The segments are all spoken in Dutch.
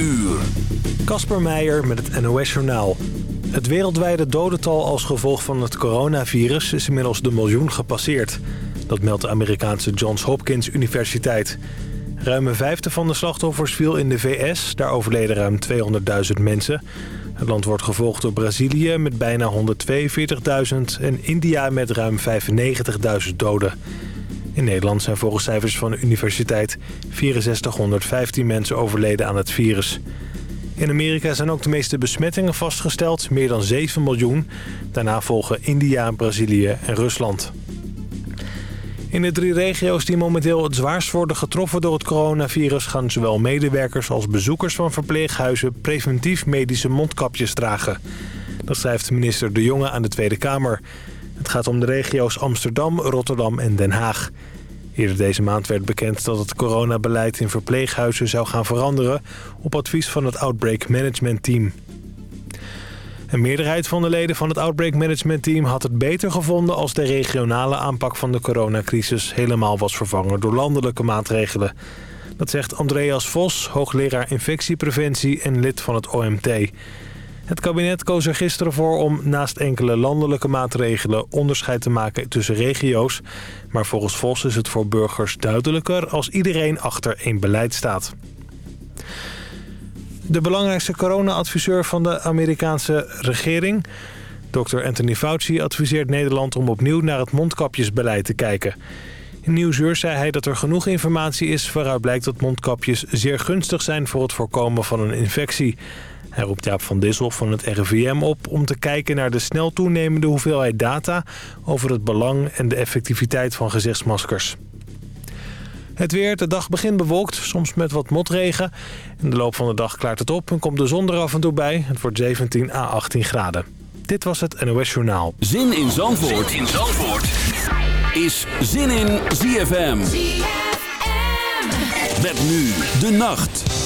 uur. Kasper Meijer met het NOS-journaal. Het wereldwijde dodental als gevolg van het coronavirus is inmiddels de miljoen gepasseerd. Dat meldt de Amerikaanse Johns Hopkins Universiteit. Ruim een vijfde van de slachtoffers viel in de VS. Daar overleden ruim 200.000 mensen. Het land wordt gevolgd door Brazilië met bijna 142.000 en India met ruim 95.000 doden. In Nederland zijn volgens cijfers van de universiteit 6415 mensen overleden aan het virus. In Amerika zijn ook de meeste besmettingen vastgesteld, meer dan 7 miljoen. Daarna volgen India, Brazilië en Rusland. In de drie regio's die momenteel het zwaarst worden getroffen door het coronavirus... gaan zowel medewerkers als bezoekers van verpleeghuizen preventief medische mondkapjes dragen. Dat schrijft minister De Jonge aan de Tweede Kamer. Het gaat om de regio's Amsterdam, Rotterdam en Den Haag. Eerder deze maand werd bekend dat het coronabeleid in verpleeghuizen zou gaan veranderen... op advies van het Outbreak Management Team. Een meerderheid van de leden van het Outbreak Management Team had het beter gevonden... als de regionale aanpak van de coronacrisis helemaal was vervangen door landelijke maatregelen. Dat zegt Andreas Vos, hoogleraar infectiepreventie en lid van het OMT. Het kabinet koos er gisteren voor om naast enkele landelijke maatregelen onderscheid te maken tussen regio's. Maar volgens Vos is het voor burgers duidelijker als iedereen achter één beleid staat. De belangrijkste corona-adviseur van de Amerikaanse regering, Dr. Anthony Fauci, adviseert Nederland om opnieuw naar het mondkapjesbeleid te kijken. In Nieuwsuur zei hij dat er genoeg informatie is waaruit blijkt dat mondkapjes zeer gunstig zijn voor het voorkomen van een infectie. Hij roept Jaap van Dissel van het RIVM op om te kijken naar de snel toenemende hoeveelheid data over het belang en de effectiviteit van gezichtsmaskers. Het weer, de dag begint bewolkt, soms met wat motregen. In de loop van de dag klaart het op en komt de zon er af en toe bij. Het wordt 17 à 18 graden. Dit was het NOS Journaal. Zin in Zandvoort, zin in Zandvoort. is Zin in ZFM. ZFM. Met nu de nacht.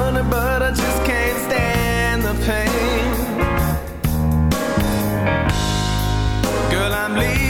honey, but I just can't stand the pain. Girl, I'm leaving.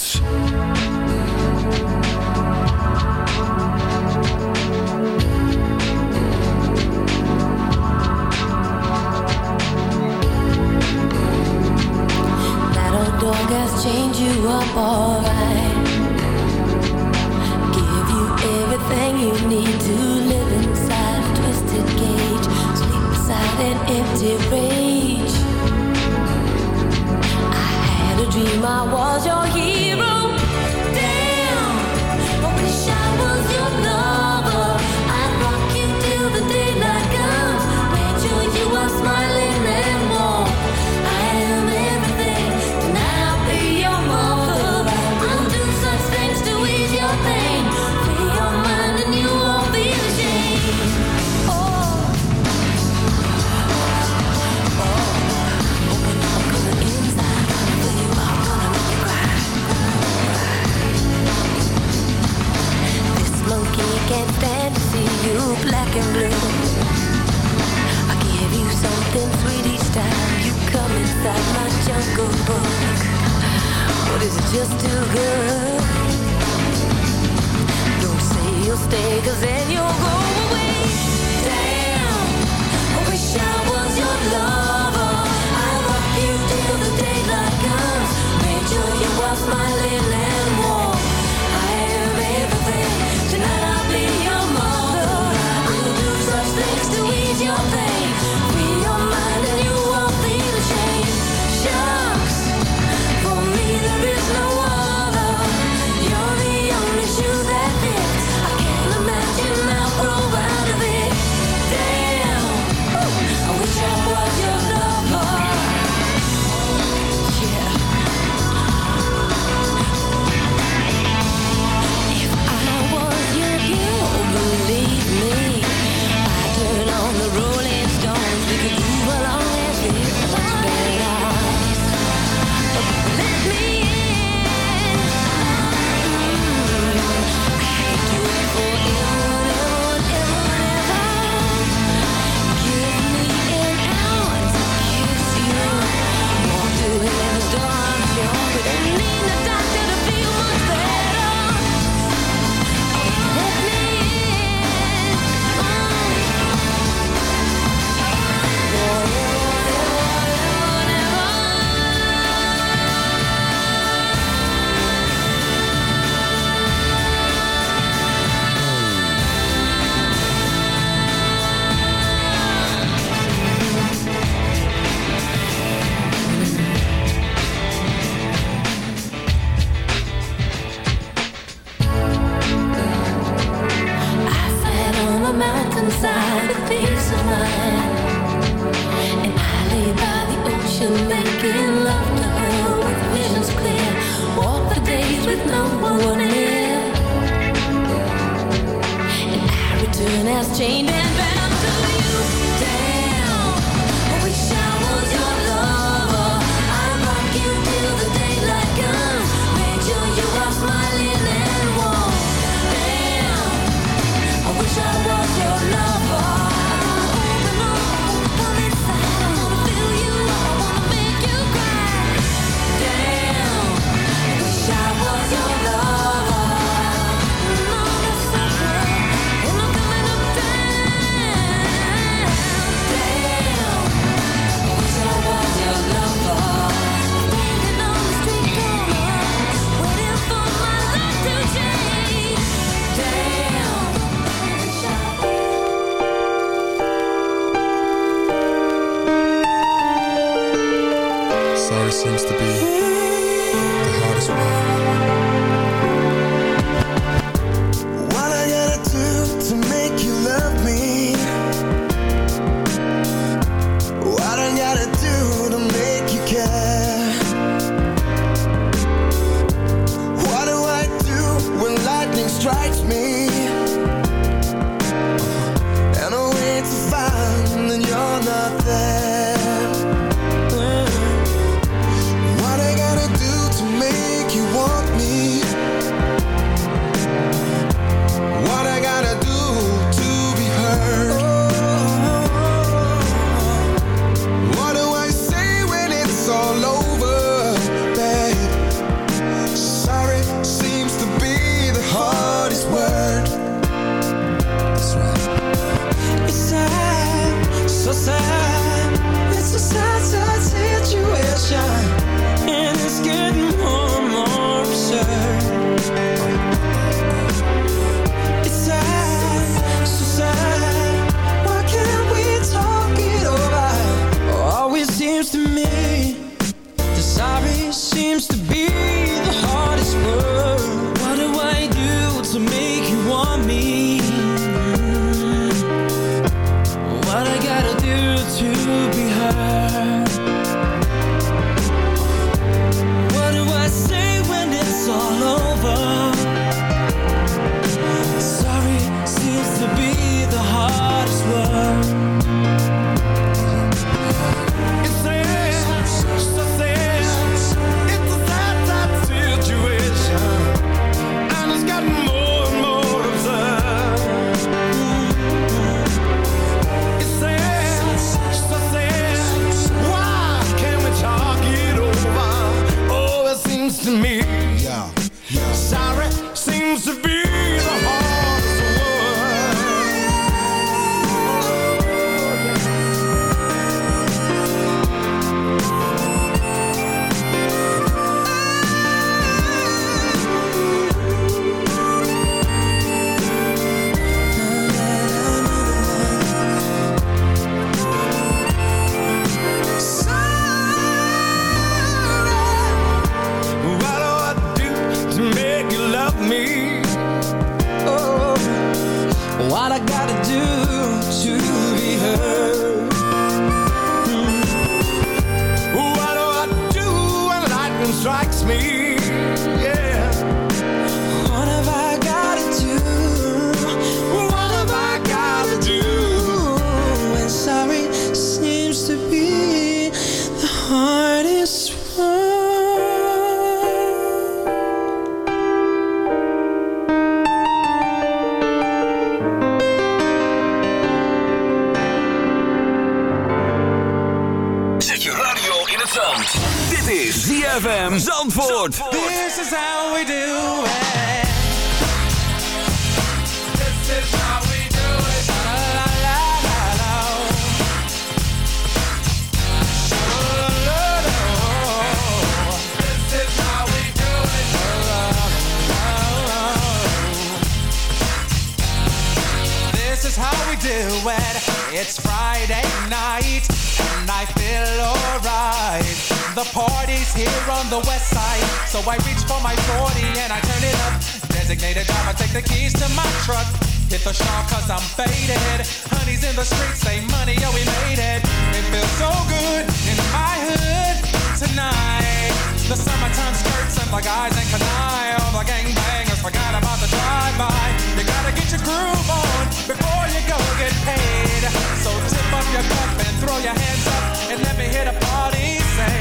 Designated driver, take the keys to my truck. Hit the shop cause I'm faded. Honey's in the streets, say money, oh we made it. It feels so good in my hood tonight. The summertime skirts and the guys ain't canine. All the gangbangers forgot about the drive-by. You gotta get your groove on before you go get paid. So tip up your cup and throw your hands up and let me hit the party say,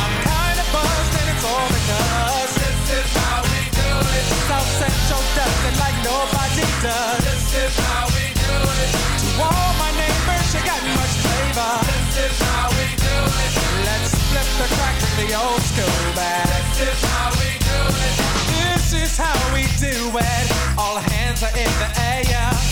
I'm kinda buzzed and it's all because this is how we it. South Central does it like nobody does. This is how we do it. To all my neighbors, you got much flavor. This is how we do it. Let's flip the crack with the old school bag. This is how we do it. This is how we do it. All hands are in the air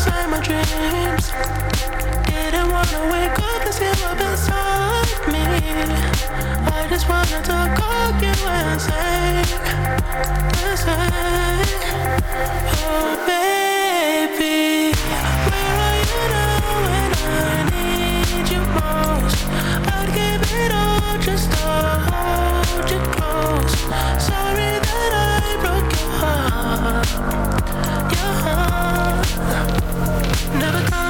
inside my dreams. Didn't wanna wake up cause you were inside me. I just wanted to call you and say, and say, oh baby, where are you now when I need you most? I'd give it all just to hold you. never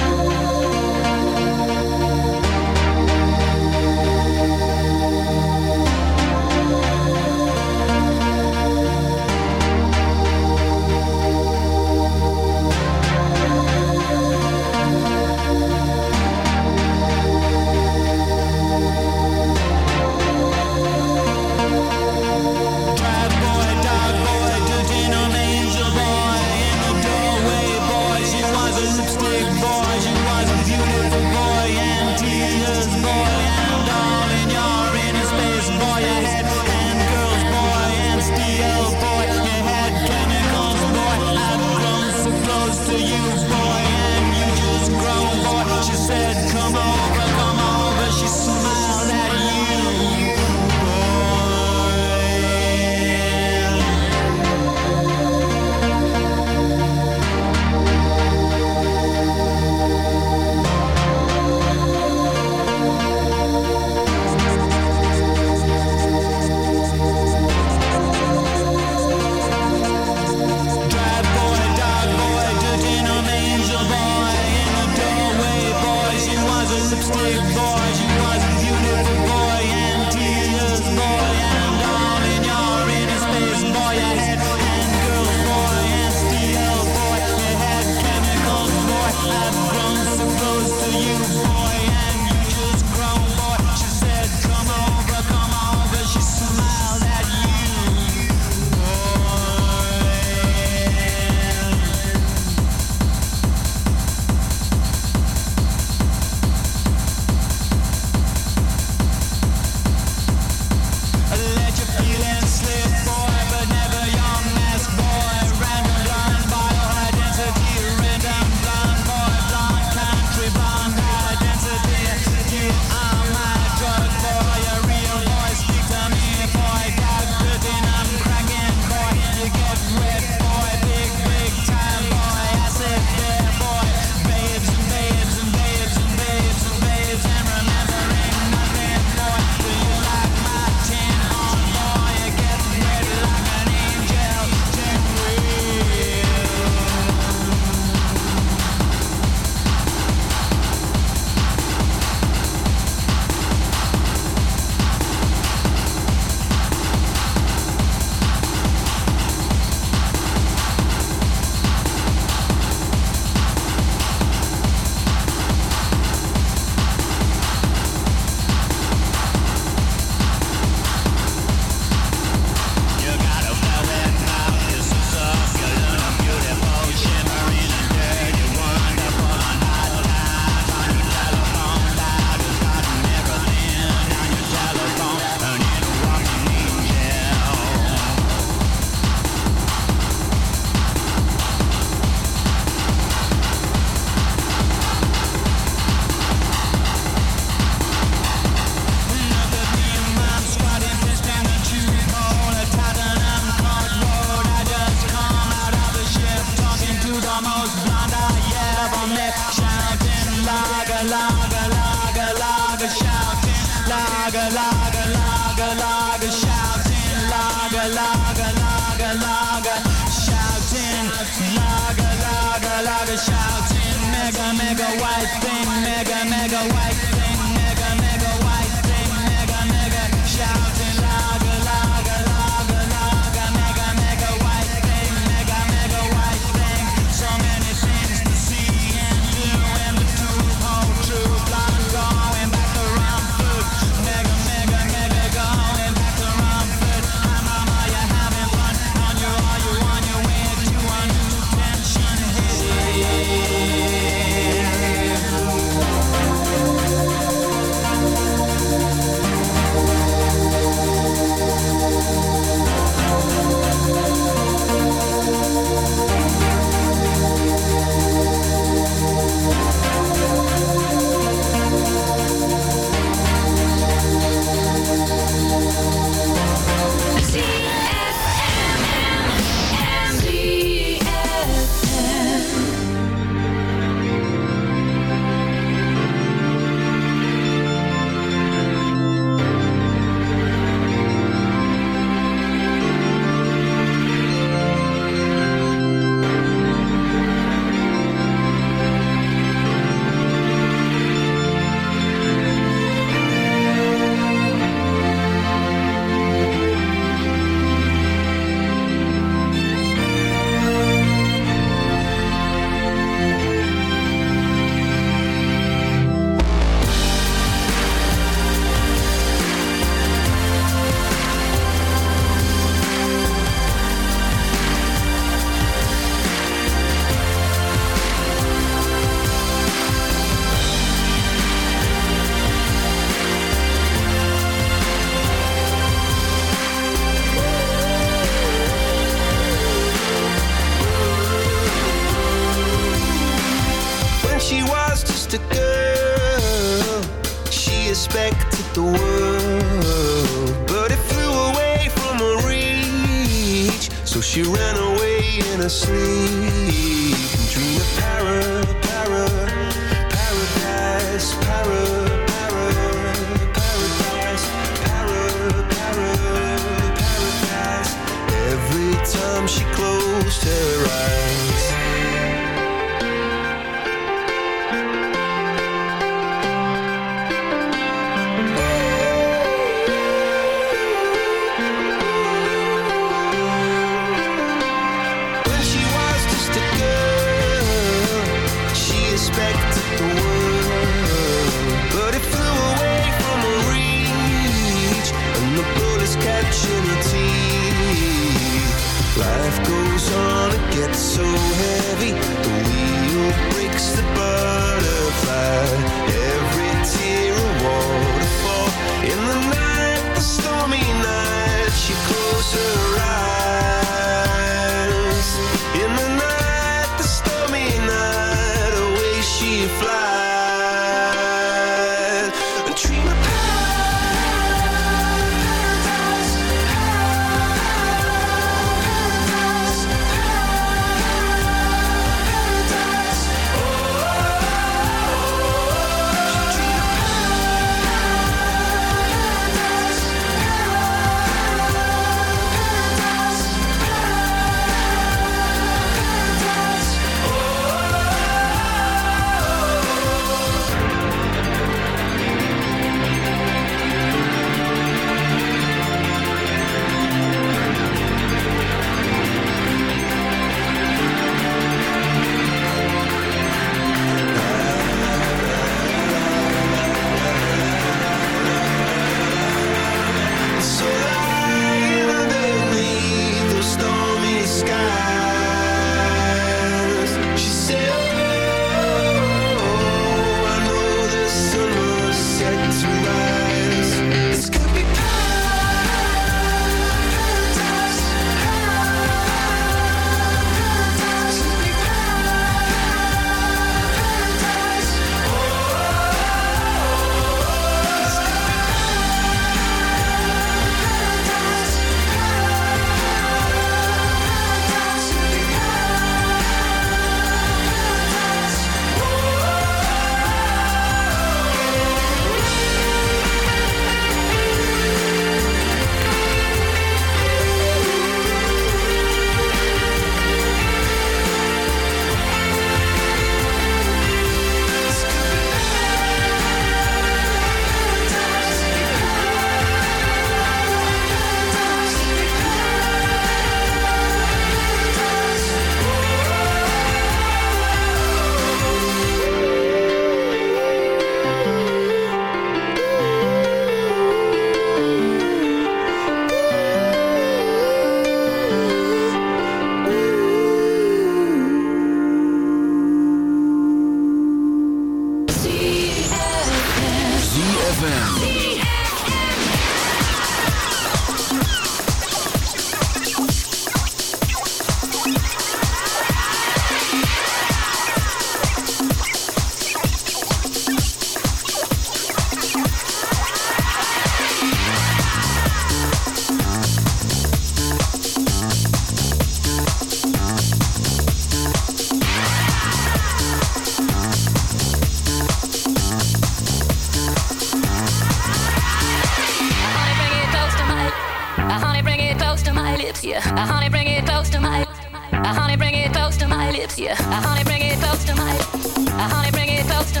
lips, yeah. Uh, honey, bring it close to my, uh, honey, bring it lips. Uh,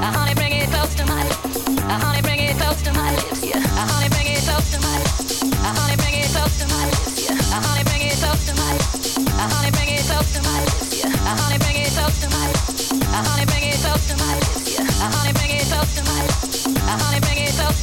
honey, bring it uh, honey, bring it lips. Uh, honey, bring it uh, honey, bring it lips. Uh, honey, bring it uh, honey, bring it lips. Uh, honey, bring it uh, honey, bring it lips. Uh, honey, bring it uh, honey, bring it lips.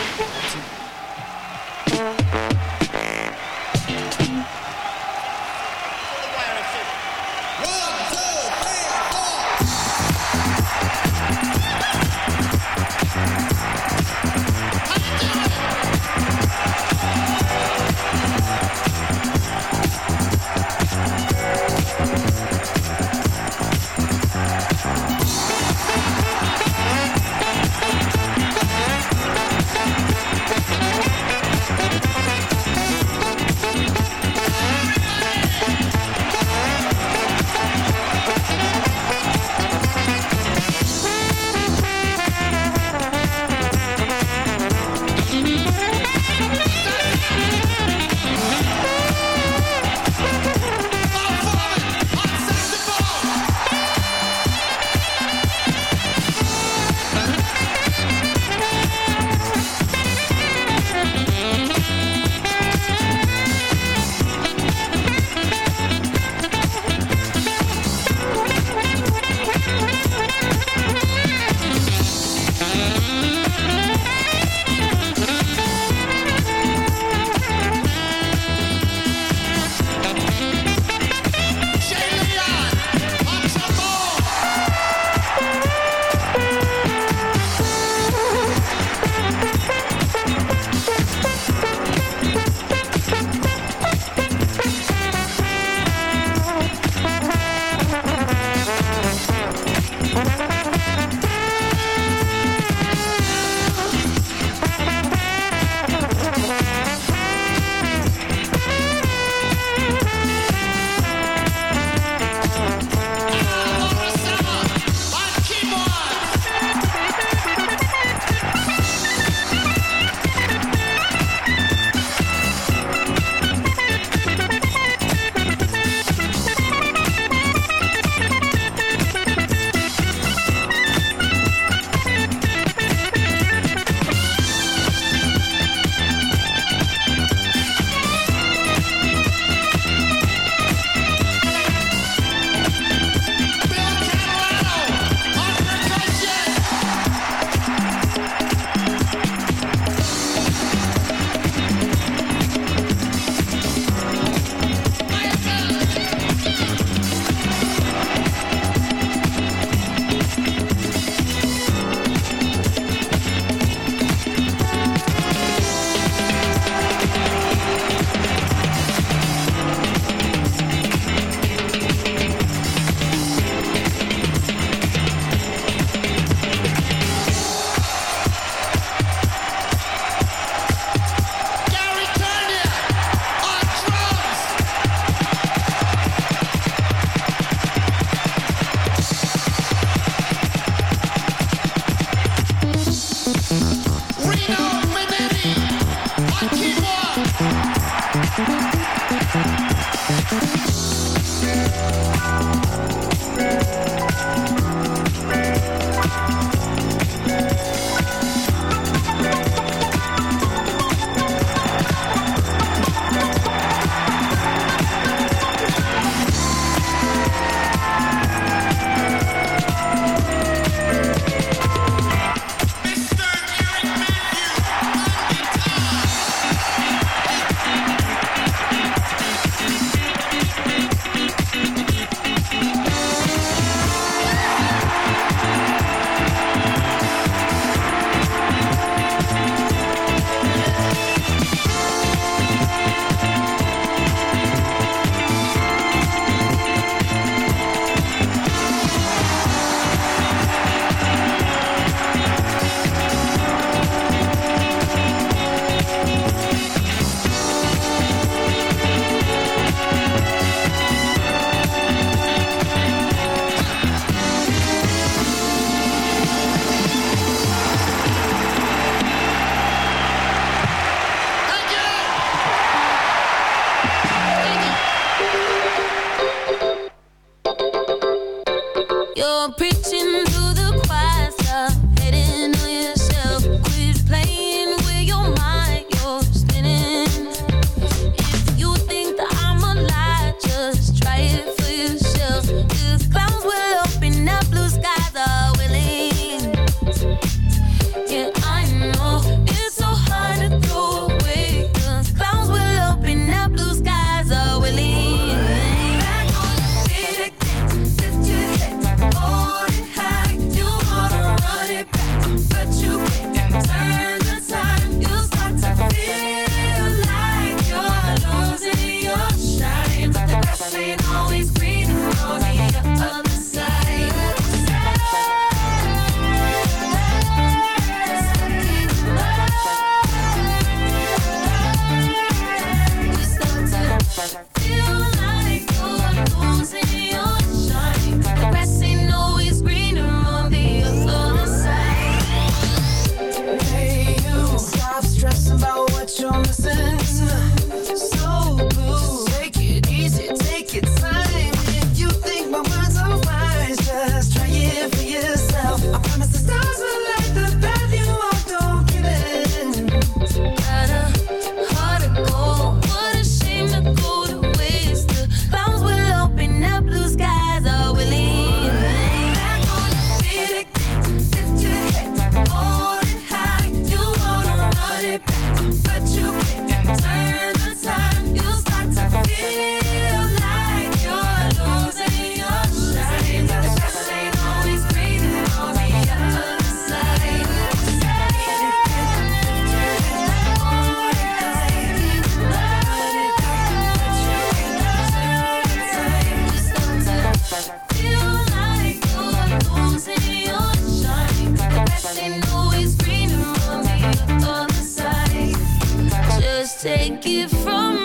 take it from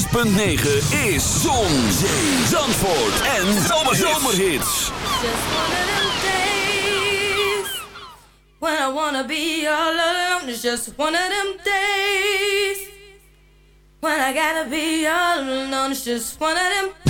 106.9 is Zon, Zee, Zandvoort en Zomerhits. Just one of them days when I wanna be all alone. It's just one of them days when I gotta be all alone. It's just one of them